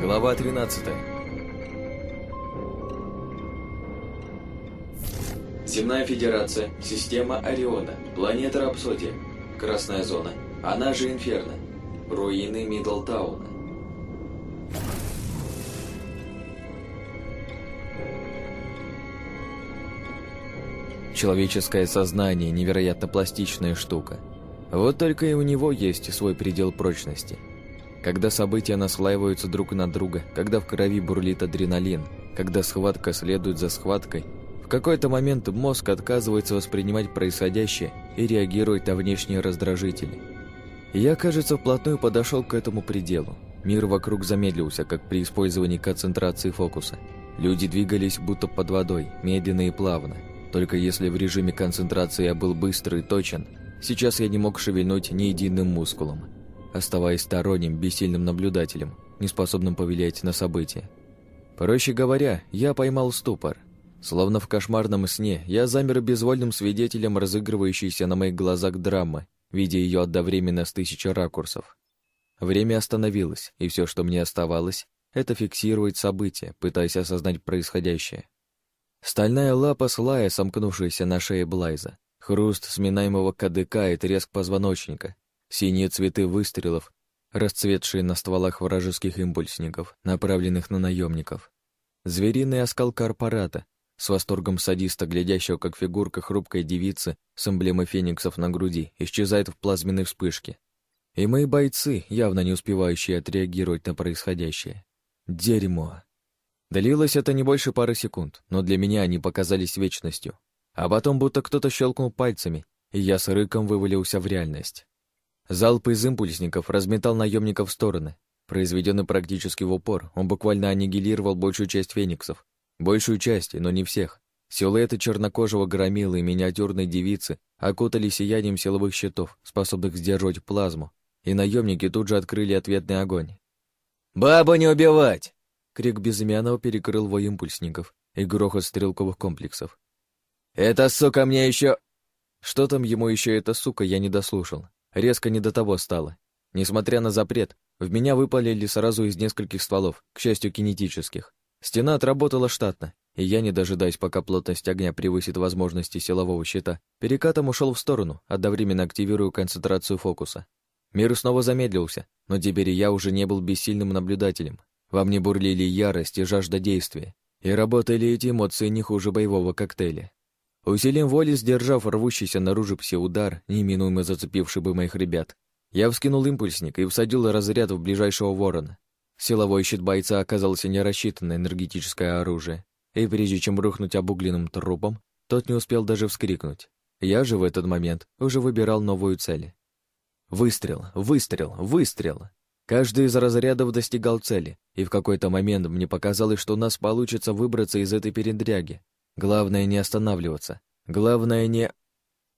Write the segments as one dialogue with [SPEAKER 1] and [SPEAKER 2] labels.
[SPEAKER 1] Глава 13 Земная Федерация, система Ориона, планета Рапсодия, Красная Зона, она же Инферно, руины Мидлтауна. Человеческое сознание – невероятно пластичная штука. Вот только и у него есть свой предел прочности. Когда события наслаиваются друг на друга, когда в крови бурлит адреналин, когда схватка следует за схваткой, в какой-то момент мозг отказывается воспринимать происходящее и реагирует на внешние раздражители. Я, кажется, вплотную подошел к этому пределу. Мир вокруг замедлился, как при использовании концентрации фокуса. Люди двигались будто под водой, медленно и плавно – только если в режиме концентрации я был быстрый и точен, сейчас я не мог шевельнуть ни единым мускулом, оставаясь сторонним, бессильным наблюдателем, неспособным повлиять на события. Проще говоря, я поймал ступор. Словно в кошмарном сне, я замер безвольным свидетелем разыгрывающейся на моих глазах драмы, видя ее одновременно с тысячи ракурсов. Время остановилось, и все, что мне оставалось, это фиксировать события, пытаясь осознать происходящее. Стальная лапа слая, сомкнувшаяся на шее Блайза. Хруст сминаемого кадыка и треск позвоночника. Синие цветы выстрелов, расцветшие на стволах вражеских импульсников, направленных на наемников. Звериный оскал корпората, с восторгом садиста, глядящего, как фигурка хрупкой девицы с эмблемой фениксов на груди, исчезает в плазменной вспышке. И мои бойцы, явно не успевающие отреагировать на происходящее. Дерьмо. Длилось это не больше пары секунд, но для меня они показались вечностью. А потом будто кто-то щелкнул пальцами, и я с рыком вывалился в реальность. Залп из импульсников разметал наемников в стороны. Произведенный практически в упор, он буквально аннигилировал большую часть фениксов. Большую часть, но не всех. Силуэты чернокожего громила и миниатюрной девицы окутали сиянием силовых щитов, способных сдерживать плазму, и наемники тут же открыли ответный огонь. «Бабу не убивать!» Крик безымянного перекрыл вой импульсников и грохот стрелковых комплексов. «Это, сука, мне еще...» Что там ему еще эта сука, я не дослушал. Резко не до того стало. Несмотря на запрет, в меня выпалили сразу из нескольких стволов, к счастью, кинетических. Стена отработала штатно, и я, не дожидаясь, пока плотность огня превысит возможности силового щита, перекатом ушел в сторону, одновременно активируя концентрацию фокуса. Мир снова замедлился, но теперь я уже не был бессильным наблюдателем. Во мне бурлили ярость и жажда действия, и работали эти эмоции не хуже боевого коктейля. Усилием воли, сдержав рвущийся наружу пси-удар, неминуемо зацепивший бы моих ребят, я вскинул импульсник и всадил разряд в ближайшего ворона. Силовой щит бойца оказался не рассчитан энергетическое оружие, и прежде чем рухнуть обугленным трупом, тот не успел даже вскрикнуть. Я же в этот момент уже выбирал новую цель. Выстрел, выстрел, выстрел. Каждый из разрядов достигал цели, и в какой-то момент мне показалось, что у нас получится выбраться из этой передряги. Главное не останавливаться. Главное не...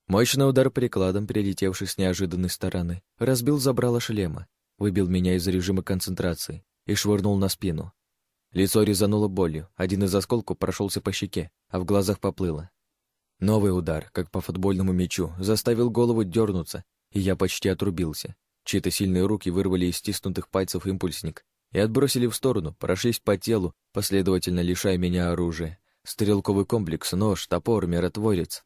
[SPEAKER 1] Мощный удар прикладом, прилетевший с неожиданной стороны, разбил забрало шлема, выбил меня из режима концентрации и швырнул на спину. Лицо резануло болью, один из осколков прошелся по щеке, а в глазах поплыло. Новый удар, как по футбольному мячу, заставил голову дернуться, и я почти отрубился. Чьи-то сильные руки вырвали из стиснутых пальцев импульсник и отбросили в сторону, прошлись по телу, последовательно лишая меня оружия. Стрелковый комплекс, нож, топор, миротворец.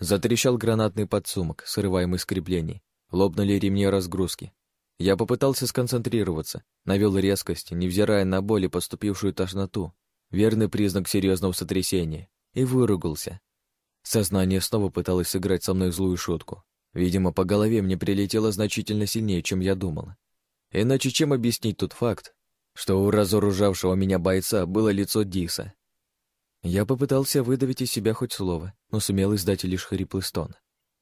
[SPEAKER 1] Затрещал гранатный подсумок, срываемый с креплений. Лопнули ремни разгрузки. Я попытался сконцентрироваться, навел резкость, невзирая на боль и поступившую тошноту, верный признак серьезного сотрясения, и выругался. Сознание снова пыталось сыграть со мной злую шутку. Видимо, по голове мне прилетело значительно сильнее, чем я думал. Иначе чем объяснить тот факт, что у разоружавшего меня бойца было лицо Диса? Я попытался выдавить из себя хоть слово, но сумел издать лишь хриплый стон.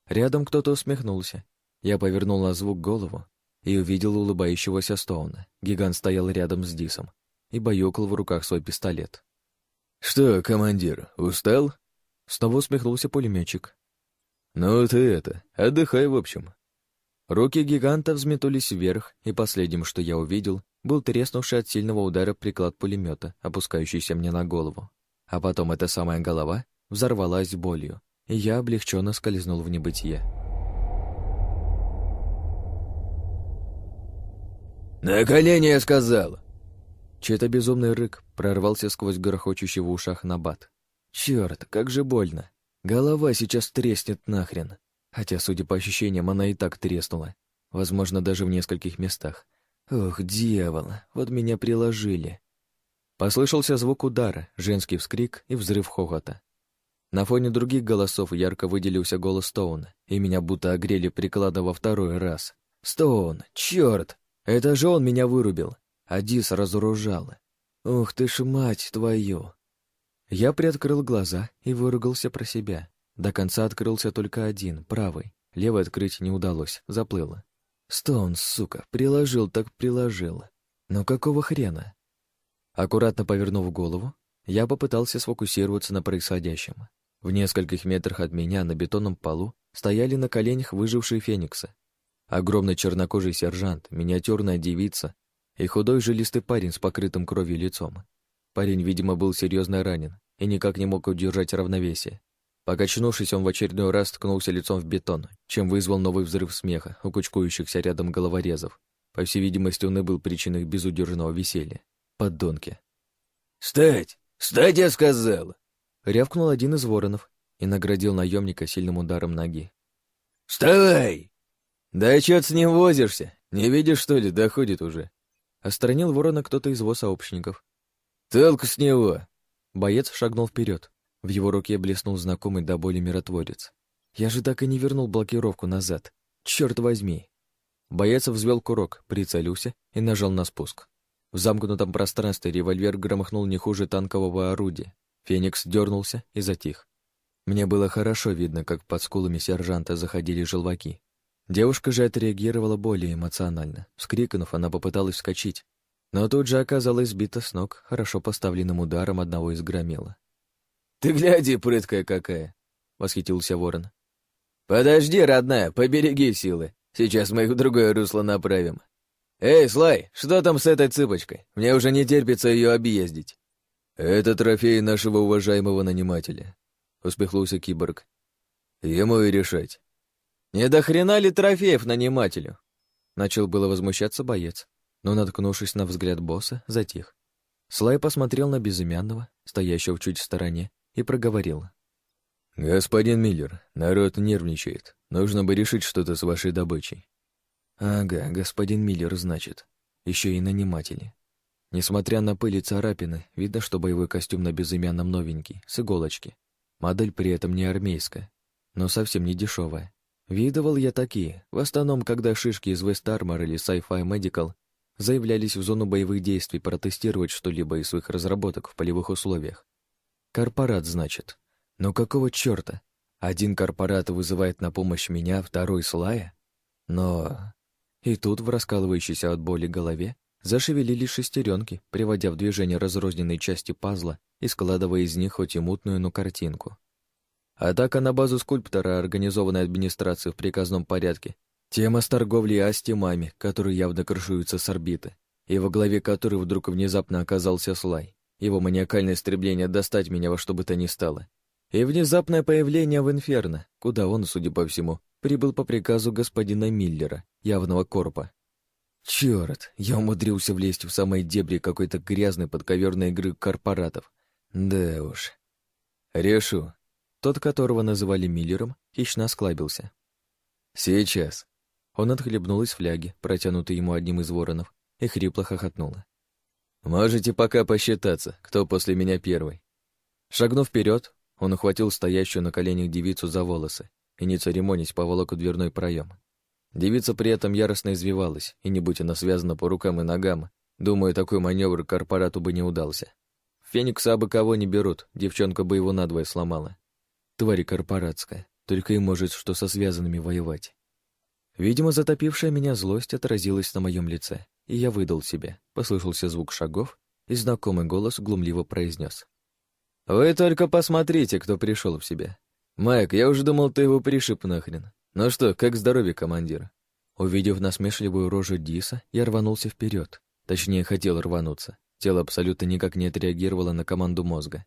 [SPEAKER 1] Рядом кто-то усмехнулся. Я повернул на звук голову и увидел улыбающегося Стоуна. Гигант стоял рядом с Дисом и баюкал в руках свой пистолет. «Что, командир, устал?» Снова усмехнулся пулеметчик. «Ну ты это, отдыхай в общем». Руки гиганта взметулись вверх, и последним, что я увидел, был треснувший от сильного удара приклад пулемета, опускающийся мне на голову. А потом эта самая голова взорвалась болью, и я облегченно скользнул в небытие.
[SPEAKER 2] «На колени, я сказал!»
[SPEAKER 1] Чей-то безумный рык прорвался сквозь грохочущий в ушах набат. Черт, как же больно. Голова сейчас треснет нахрен. Хотя, судя по ощущениям, она и так треснула. Возможно, даже в нескольких местах. Ох, дьявол, вот меня приложили. Послышался звук удара, женский вскрик и взрыв хохота. На фоне других голосов ярко выделился голос Стоуна, и меня будто огрели прикладом во второй раз. «Стоун! Чёрт! Это же он меня вырубил! Адис разоружал! Ух ты ж, мать твою!» Я приоткрыл глаза и выругался про себя. До конца открылся только один, правый. Левый открыть не удалось, заплыло. Стоун, сука, приложил так приложил. Но какого хрена? Аккуратно повернув голову, я попытался сфокусироваться на происходящем. В нескольких метрах от меня на бетонном полу стояли на коленях выжившие фениксы. Огромный чернокожий сержант, миниатюрная девица и худой жилистый парень с покрытым кровью лицом. Парень, видимо, был серьезно ранен и никак не мог удержать равновесие. Покачнувшись, он в очередной раз ткнулся лицом в бетон, чем вызвал новый взрыв смеха у кучкующихся рядом головорезов. По всей видимости, он и был причиной безудержного веселья. Поддонки.
[SPEAKER 2] «Встать! Встать, я сказал!»
[SPEAKER 1] Рявкнул один из воронов и наградил наемника сильным ударом ноги.
[SPEAKER 2] «Вставай!»
[SPEAKER 1] «Да чё с ним возишься? Не видишь, что ли, доходит уже?» Остранил ворона кто-то из его сообщников.
[SPEAKER 2] «Толку с него!»
[SPEAKER 1] Боец шагнул вперед. В его руке блеснул знакомый до боли миротворец. Я же так и не вернул блокировку назад. Черт возьми! Боец взвел курок, прицелился и нажал на спуск. В замкнутом пространстве револьвер громыхнул не хуже танкового орудия. Феникс дернулся и затих. Мне было хорошо видно, как под скулами сержанта заходили желваки. Девушка же отреагировала более эмоционально. Вскрикнув, она попыталась вскочить, но тут же оказалась сбита с ног хорошо поставленным ударом одного из громила.
[SPEAKER 2] «Ты гляди, прыткая какая!» — восхитился ворон.
[SPEAKER 1] «Подожди, родная, побереги силы. Сейчас мы их в другое русло направим. Эй, Слай, что там с этой цыпочкой? Мне уже не терпится ее объездить».
[SPEAKER 2] «Это трофей нашего уважаемого нанимателя», — успехнулся киборг. «Ему и решать».
[SPEAKER 1] «Не до хрена ли трофеев нанимателю?» Начал было возмущаться боец, но, наткнувшись на взгляд босса, затих. Слай посмотрел на безымянного, стоящего чуть в стороне, и проговорил.
[SPEAKER 2] «Господин Миллер, народ нервничает. Нужно бы решить что-то с вашей добычей».
[SPEAKER 1] «Ага, господин Миллер, значит. Еще и наниматели. Несмотря на пыль и царапины, видно, что боевой костюм на безымянном новенький, с иголочки. Модель при этом не армейская, но совсем не дешевая. Видывал я такие, в основном, когда шишки из West или Sci-Fi Medical заявлялись в зону боевых действий протестировать что-либо из своих разработок в полевых условиях. Корпорат, значит. Но какого чёрта? Один корпорат вызывает на помощь меня, второй — Слая? Но... И тут в раскалывающейся от боли голове зашевелились шестеренки, приводя в движение разрозненные части пазла и складывая из них хоть и мутную, но картинку. Атака на базу скульптора, организованная администрацией в приказном порядке. Тема с торговлей астимами, которые явно крышуются с орбиты, и во главе которой вдруг внезапно оказался Слай его маниакальное стремление достать меня во что бы то ни стало, и внезапное появление в Инферно, куда он, судя по всему, прибыл по приказу господина Миллера, явного корпа. Чёрт, я умудрился влезть в самые дебри какой-то грязной подковерной игры корпоратов. Да уж. Решу. Тот, которого называли Миллером, хищно осклабился. Сейчас. Он отхлебнул из фляги, протянутой ему одним из воронов, и хрипло хохотнула. «Можете пока посчитаться, кто после меня первый». Шагнув вперед, он ухватил стоящую на коленях девицу за волосы и, не церемонясь, поволок в дверной проем. Девица при этом яростно извивалась, и не будь она связана по рукам и ногам, думаю, такой маневр корпорату бы не удался. Феникса бы кого не берут, девчонка бы его надвое сломала. Тварь корпоратская, только и может что со связанными воевать. Видимо, затопившая меня злость отразилась на моем лице, и я выдал себе. Послышался звук шагов, и знакомый голос глумливо произнес. «Вы только посмотрите, кто пришел в себя. Майк, я уже думал, ты его пришиб нахрен. Ну что, как здоровье, командир?» Увидев насмешливую рожу Диса, я рванулся вперед. Точнее, хотел рвануться. Тело абсолютно никак не отреагировало на команду мозга.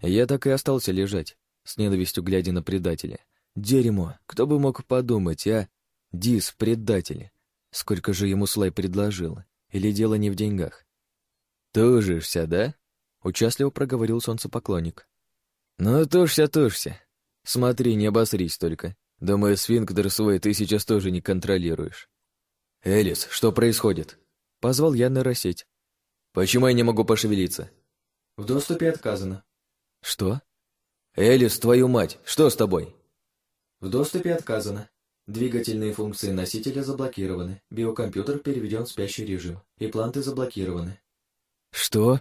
[SPEAKER 1] Я так и остался лежать, с ненавистью глядя на предателя. Дерьмо, кто бы мог подумать, а? Дис, предатель. Сколько же ему Слай предложил? Или дело не в деньгах? «Тужишься, да?» — участливо проговорил солнцепоклонник. «Ну, тушься, тушься. Смотри, не обосрись только. Думаю, сфинктер свой ты сейчас тоже не контролируешь». «Элис, что происходит?» — позвал я нейросеть. «Почему я не могу пошевелиться?»
[SPEAKER 3] «В доступе отказано».
[SPEAKER 1] «Что?» «Элис, твою мать, что с тобой?»
[SPEAKER 3] «В доступе отказано. Двигательные функции носителя заблокированы, биокомпьютер переведен в спящий режим, и планты заблокированы».
[SPEAKER 1] «Что?»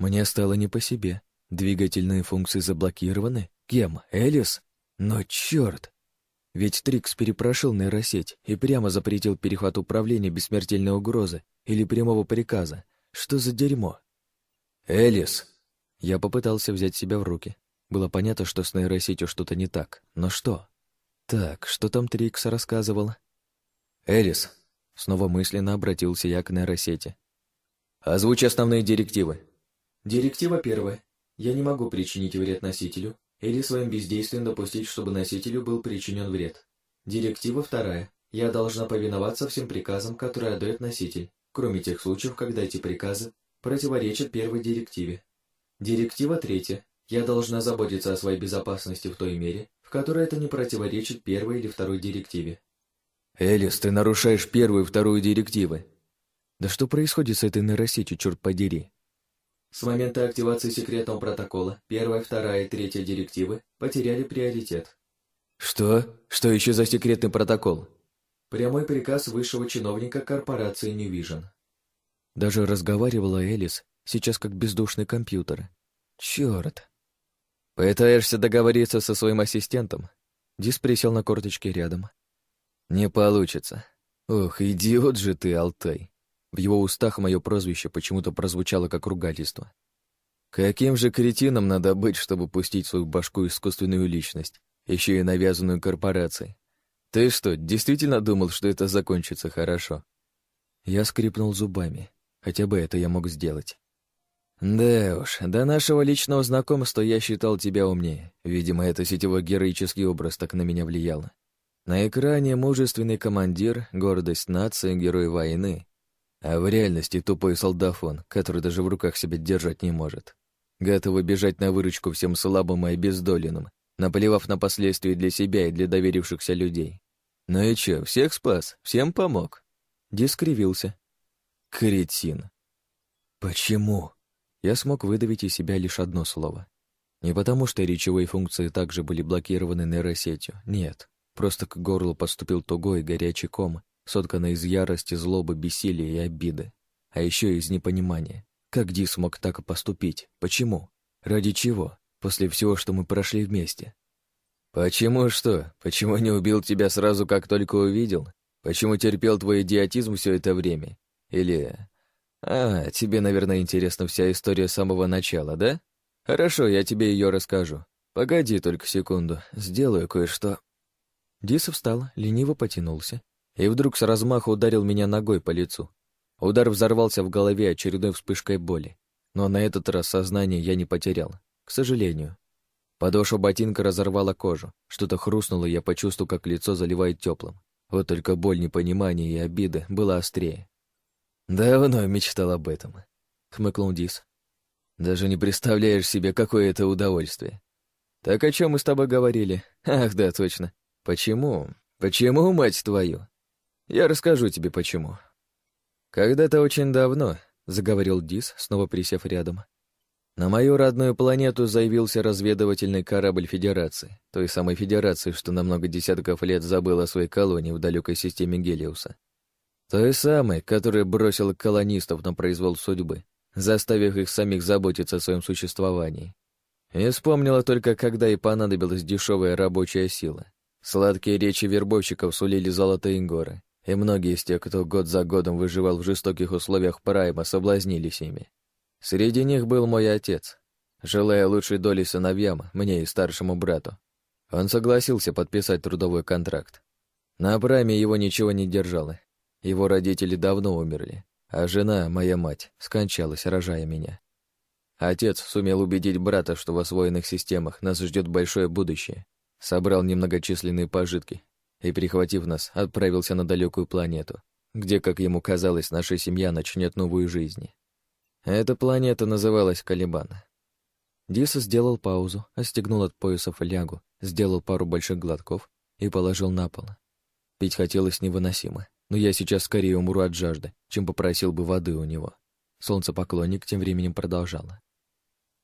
[SPEAKER 1] Мне стало не по себе. Двигательные функции заблокированы? Кем? Элис? Но черт! Ведь Трикс перепрошил нейросеть и прямо запретил перехват управления без смертельной угрозы или прямого приказа. Что за дерьмо? «Элис!» Я попытался взять себя в руки. Было понятно, что с нейросетью что-то не так. Но что? Так, что там Трикс рассказывал? «Элис!» Снова мысленно обратился я к нейросети. «Озвучь основные директивы».
[SPEAKER 3] Директива первая. Я не могу причинить вред носителю или своим бездействием допустить, чтобы носителю был причинен вред. Директива вторая. Я должна повиноваться всем приказам, которые отдает носитель, кроме тех случаев, когда эти приказы противоречат первой директиве. Директива третья. Я должна заботиться о своей безопасности в той мере, в которой это не противоречит первой или второй директиве.
[SPEAKER 1] Элис, ты нарушаешь первую и вторую директивы. Да что происходит с этой нейросетью, черт подери?
[SPEAKER 3] С момента активации секретного протокола первая, вторая и третья директивы потеряли приоритет.
[SPEAKER 1] Что? Что еще за секретный протокол?
[SPEAKER 3] Прямой приказ высшего чиновника корпорации New Vision.
[SPEAKER 1] Даже разговаривала Элис, сейчас как бездушный компьютер. Черт! Пытаешься договориться со своим ассистентом? Дис присел на корточки рядом. Не получится. Ох, идиот же ты, Алтай. В его устах мое прозвище почему-то прозвучало как ругательство. Каким же кретином надо быть, чтобы пустить в свою башку искусственную личность, еще и навязанную корпорацией? Ты что, действительно думал, что это закончится хорошо? Я скрипнул зубами. Хотя бы это я мог сделать. Да уж, до нашего личного знакомства я считал тебя умнее. Видимо, это сетевой героический образ так на меня влиял. На экране мужественный командир, гордость нации, герой войны, а в реальности тупой солдафон, который даже в руках себя держать не может. Готовый бежать на выручку всем слабым и обездоленным, наплевав на последствия для себя и для доверившихся людей. Ну и чё, всех спас, всем помог. Дискривился. Кретин. Почему? Я смог выдавить из себя лишь одно слово. Не потому, что речевые функции также были блокированы нейросетью, нет. Просто к горлу поступил тугой горячий ком, сотканная из ярости, злобы, бессилия и обиды. А еще из непонимания. Как Ди смог так поступить? Почему? Ради чего? После всего, что мы прошли вместе. Почему что? Почему не убил тебя сразу, как только увидел? Почему терпел твой идиотизм все это время? Или... А, тебе, наверное, интересна вся история с самого начала, да? Хорошо, я тебе ее расскажу. Погоди только секунду, сделаю кое-что. Дисов встал, лениво потянулся и вдруг с размаху ударил меня ногой по лицу. Удар взорвался в голове очередной вспышкой боли, но на этот раз сознание я не потерял, к сожалению. Подошва ботинка разорвала кожу, что-то хрустнуло, и я почувствовал, как лицо заливает теплым. Вот только боль, непонимания и обиды была острее. «Давно мечтал об этом», — хмыкнул Дис. «Даже не представляешь себе, какое это удовольствие. Так о чем мы с тобой говорили? Ах, да, точно. Почему? Почему, мать твою? Я расскажу тебе почему. Когда-то очень давно, заговорил Дис, снова присев рядом. На мою родную планету заявился разведывательный корабль Федерации, той самой Федерации, что на много десятков лет забыла о своей колонии в далекой системе Гелиуса. Той самой, которая бросила колонистов на произвол судьбы, заставив их самих заботиться о своем существовании. И вспомнила только, когда и понадобилась дешевая рабочая сила. Сладкие речи вербовщиков сулили золотые горы, и многие из тех, кто год за годом выживал в жестоких условиях Прайма, соблазнились ими. Среди них был мой отец. Желая лучшей доли сыновьям, мне и старшему брату, он согласился подписать трудовой контракт. На Прайме его ничего не держало. Его родители давно умерли, а жена, моя мать, скончалась, рожая меня. Отец сумел убедить брата, что в освоенных системах нас ждет большое будущее. Собрал немногочисленные пожитки и, прихватив нас, отправился на далекую планету, где, как ему казалось, наша семья начнет новую жизнь. Эта планета называлась Калибан. Диса сделал паузу, остегнул от пояса флягу, сделал пару больших глотков и положил на пол. Пить хотелось невыносимо, но я сейчас скорее умру от жажды, чем попросил бы воды у него. Солнцепоклонник тем временем продолжала.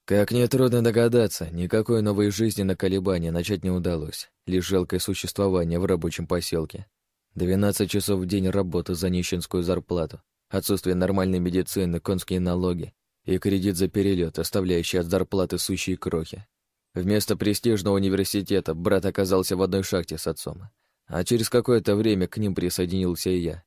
[SPEAKER 1] Как нетрудно догадаться, никакой новой жизни на колебания начать не удалось, лишь жалкое существование в рабочем поселке. 12 часов в день работы за нищенскую зарплату, отсутствие нормальной медицины, конские налоги и кредит за перелет, оставляющий от зарплаты сущие крохи. Вместо престижного университета брат оказался в одной шахте с отцом, а через какое-то время к ним присоединился и я.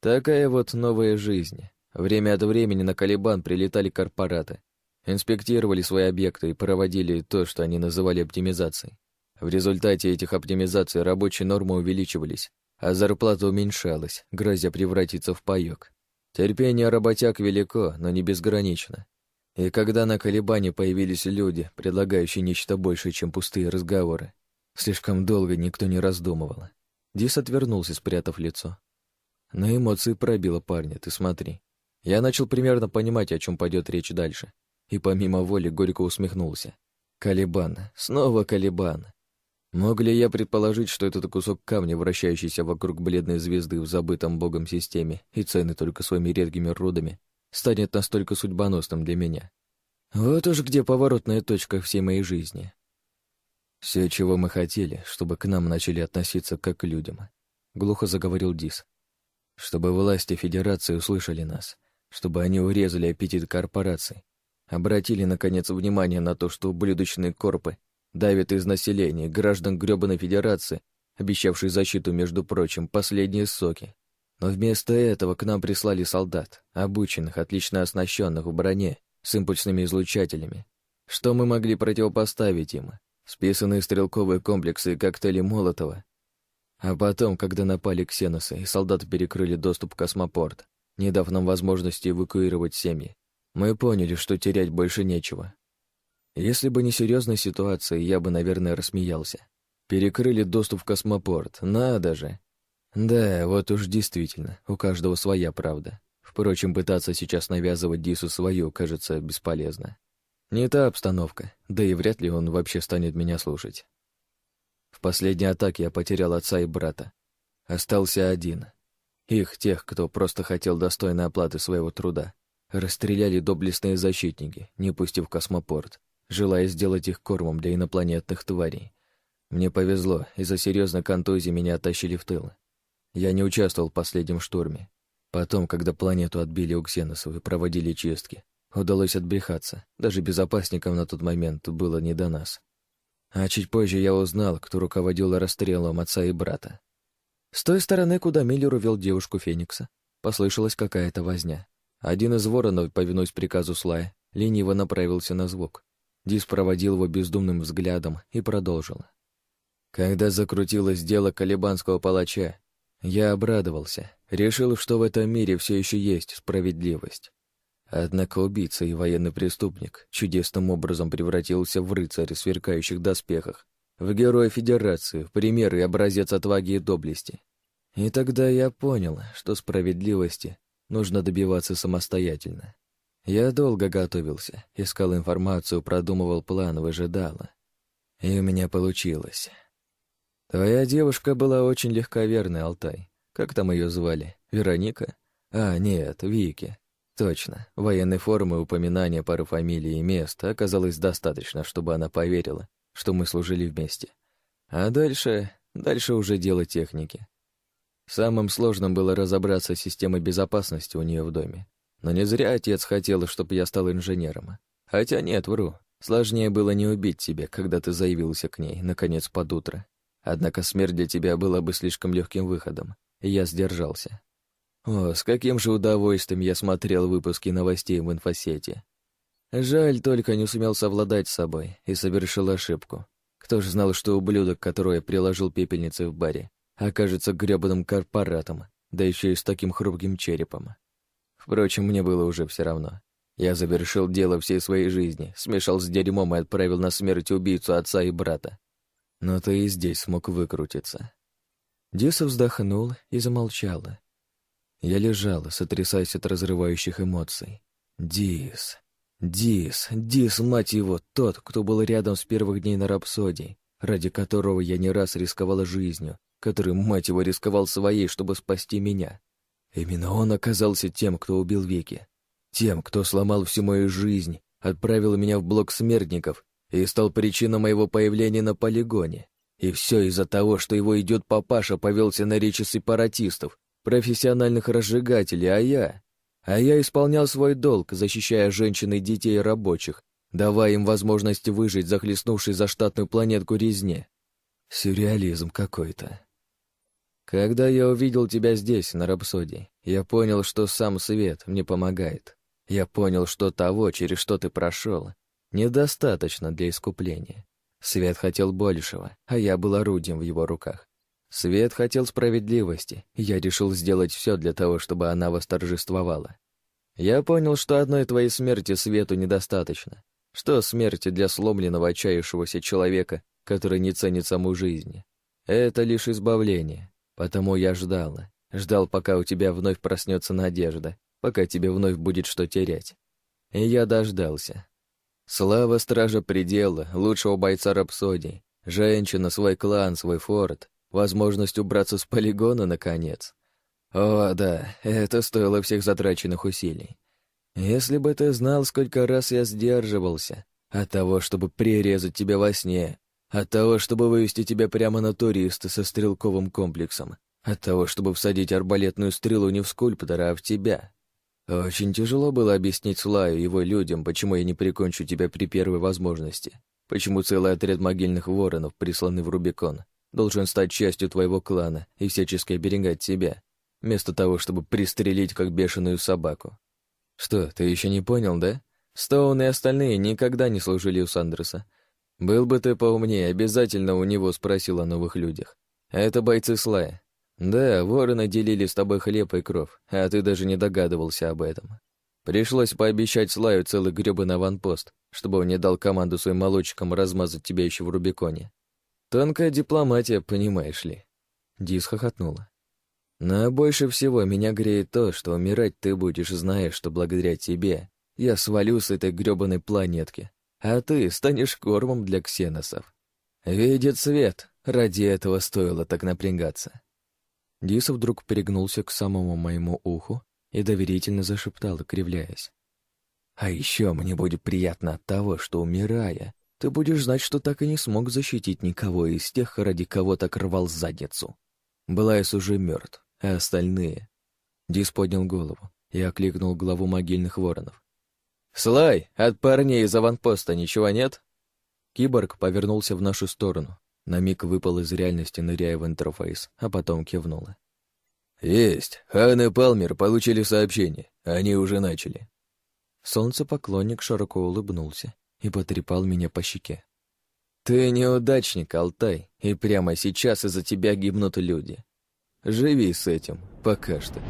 [SPEAKER 1] Такая вот новая жизнь. Время от времени на Калибан прилетали корпораты, инспектировали свои объекты и проводили то, что они называли оптимизацией. В результате этих оптимизаций рабочие нормы увеличивались, а зарплата уменьшалась, грозя превратиться в паёк. Терпение работяг велико, но не безгранично. И когда на колебании появились люди, предлагающие нечто большее, чем пустые разговоры, слишком долго никто не раздумывал. Дис отвернулся, спрятав лицо. На эмоции пробило парня, ты смотри. Я начал примерно понимать, о чем пойдет речь дальше, и помимо воли горько усмехнулся. Калибан, снова Калибан. Мог ли я предположить, что этот кусок камня, вращающийся вокруг бледной звезды в забытом богом системе и цены только своими редкими родами, станет настолько судьбоносным для меня? Вот уж где поворотная точка всей моей жизни. Все, чего мы хотели, чтобы к нам начали относиться как к людям, глухо заговорил Дис. Чтобы власти Федерации услышали нас, чтобы они урезали аппетит корпораций, обратили, наконец, внимание на то, что ублюдочные корпы давит из населения, граждан грёбаной федерации, обещавшей защиту, между прочим, последние соки. Но вместо этого к нам прислали солдат, обученных, отлично оснащенных в броне, с импульсными излучателями. Что мы могли противопоставить им? Списанные стрелковые комплексы и коктейли Молотова. А потом, когда напали ксеносы, и солдаты перекрыли доступ в космопорт, не дав нам возможности эвакуировать семьи, мы поняли, что терять больше нечего. Если бы не серьезная ситуация, я бы, наверное, рассмеялся. Перекрыли доступ в космопорт, надо же. Да, вот уж действительно, у каждого своя правда. Впрочем, пытаться сейчас навязывать Дису свою, кажется, бесполезно. Не та обстановка, да и вряд ли он вообще станет меня слушать. В последней атаке я потерял отца и брата. Остался один. Их, тех, кто просто хотел достойной оплаты своего труда, расстреляли доблестные защитники, не пустив космопорт желая сделать их кормом для инопланетных тварей. Мне повезло, из-за серьезной контузии меня оттащили в тыл. Я не участвовал в последнем штурме. Потом, когда планету отбили у ксеносов и проводили чистки, удалось отбрехаться. Даже безопасникам на тот момент было не до нас. А чуть позже я узнал, кто руководил расстрелом отца и брата. С той стороны, куда Миллер увел девушку Феникса, послышалась какая-то возня. Один из воронов, повинуясь приказу Слая, лениво направился на звук. Дис проводил его бездумным взглядом и продолжил. Когда закрутилось дело колебанского палача, я обрадовался, решил, что в этом мире все еще есть справедливость. Однако убийца и военный преступник чудесным образом превратился в рыцаря в сверкающих доспехах, в героя Федерации, в пример и образец отваги и доблести. И тогда я понял, что справедливости нужно добиваться самостоятельно. Я долго готовился, искал информацию, продумывал план, выжидал. И у меня получилось. Твоя девушка была очень легковерной, Алтай. Как там ее звали? Вероника? А, нет, Вики. Точно. Военной формы упоминания пары фамилий и мест оказалось достаточно, чтобы она поверила, что мы служили вместе. А дальше... дальше уже дело техники. Самым сложным было разобраться с системой безопасности у нее в доме. Но не зря отец хотел, чтобы я стал инженером. Хотя нет, вру. Сложнее было не убить тебя, когда ты заявился к ней, наконец, под утро. Однако смерть для тебя была бы слишком легким выходом, и я сдержался. О, с каким же удовольствием я смотрел выпуски новостей в инфосете. Жаль, только не сумел совладать с собой и совершил ошибку. Кто ж знал, что ублюдок, которого я приложил пепельницей в баре, окажется грёбаным корпоратом, да еще и с таким хрупким черепом. Впрочем, мне было уже все равно. Я завершил дело всей своей жизни, смешал с дерьмом и отправил на смерть убийцу отца и брата. Но ты и здесь смог выкрутиться. Диса вздохнул и замолчала. Я лежала, сотрясаясь от разрывающих эмоций. Дис. Дис. Дис, мать его, тот, кто был рядом с первых дней на рапсодии, ради которого я не раз рисковала жизнью, который, мать его, рисковал своей, чтобы спасти меня. Именно он оказался тем, кто убил Веки. Тем, кто сломал всю мою жизнь, отправил меня в блок смертников и стал причиной моего появления на полигоне. И все из-за того, что его идет папаша повелся на речи сепаратистов, профессиональных разжигателей, а я... А я исполнял свой долг, защищая женщин и детей рабочих, давая им возможность выжить, захлестнувшись за штатную планетку резне. Сюрреализм какой-то. Когда я увидел тебя здесь, на Рапсодии, я понял, что сам свет мне помогает. Я понял, что того, через что ты прошел, недостаточно для искупления. Свет хотел большего, а я был орудием в его руках. Свет хотел справедливости, и я решил сделать все для того, чтобы она восторжествовала. Я понял, что одной твоей смерти Свету недостаточно. Что смерти для сломленного, отчаявшегося человека, который не ценит саму жизнь. Это лишь избавление. Потому я ждала. Ждал, пока у тебя вновь проснется надежда, пока тебе вновь будет что терять. И я дождался. Слава Стража Предела, лучшего бойца Рапсодии, женщина, свой клан, свой форт, возможность убраться с полигона, наконец. О, да, это стоило всех затраченных усилий. Если бы ты знал, сколько раз я сдерживался от того, чтобы прирезать тебя во сне, от того, чтобы вывести тебя прямо на туриста со стрелковым комплексом, от того, чтобы всадить арбалетную стрелу не в скульптора, а в тебя. Очень тяжело было объяснить Слаю и его людям, почему я не прикончу тебя при первой возможности, почему целый отряд могильных воронов, присланный в Рубикон, должен стать частью твоего клана и всячески оберегать тебя, вместо того, чтобы пристрелить как бешеную собаку. Что, ты еще не понял, да? Стоун и остальные никогда не служили у Сандерса. Был бы ты поумнее, обязательно у него спросил о новых людях. Это бойцы Слая, да, вороны делили с тобой хлеб и кровь, а ты даже не догадывался об этом. Пришлось пообещать Слаю целый грёбаный аванпост, чтобы он не дал команду своим молодчикам размазать тебя еще в Рубиконе. Тонкая дипломатия, понимаешь ли. Дис хохотнула. Но больше всего меня греет то, что умирать ты будешь, зная, что благодаря тебе я свалю с этой грёбаной планетки, а ты станешь кормом для ксеносов. Видит свет, ради этого стоило так напрягаться. Диса вдруг перегнулся к самому моему уху и доверительно зашептал, кривляясь. «А еще мне будет приятно от того, что, умирая, ты будешь знать, что так и не смог защитить никого из тех, ради кого так рвал задницу. Блайс уже мертв, а остальные...» Дис поднял голову и окликнул главу могильных воронов. «Слай, от парней из аванпоста ничего нет?» Киборг повернулся в нашу сторону, на миг выпал из реальности, ныряя в интерфейс, а потом кивнула. «Есть. Хан и Палмер получили сообщение. Они уже начали». Солнцепоклонник широко улыбнулся и потрепал меня по щеке. «Ты неудачник, Алтай, и прямо сейчас из-за тебя гибнут люди. Живи с этим, пока что».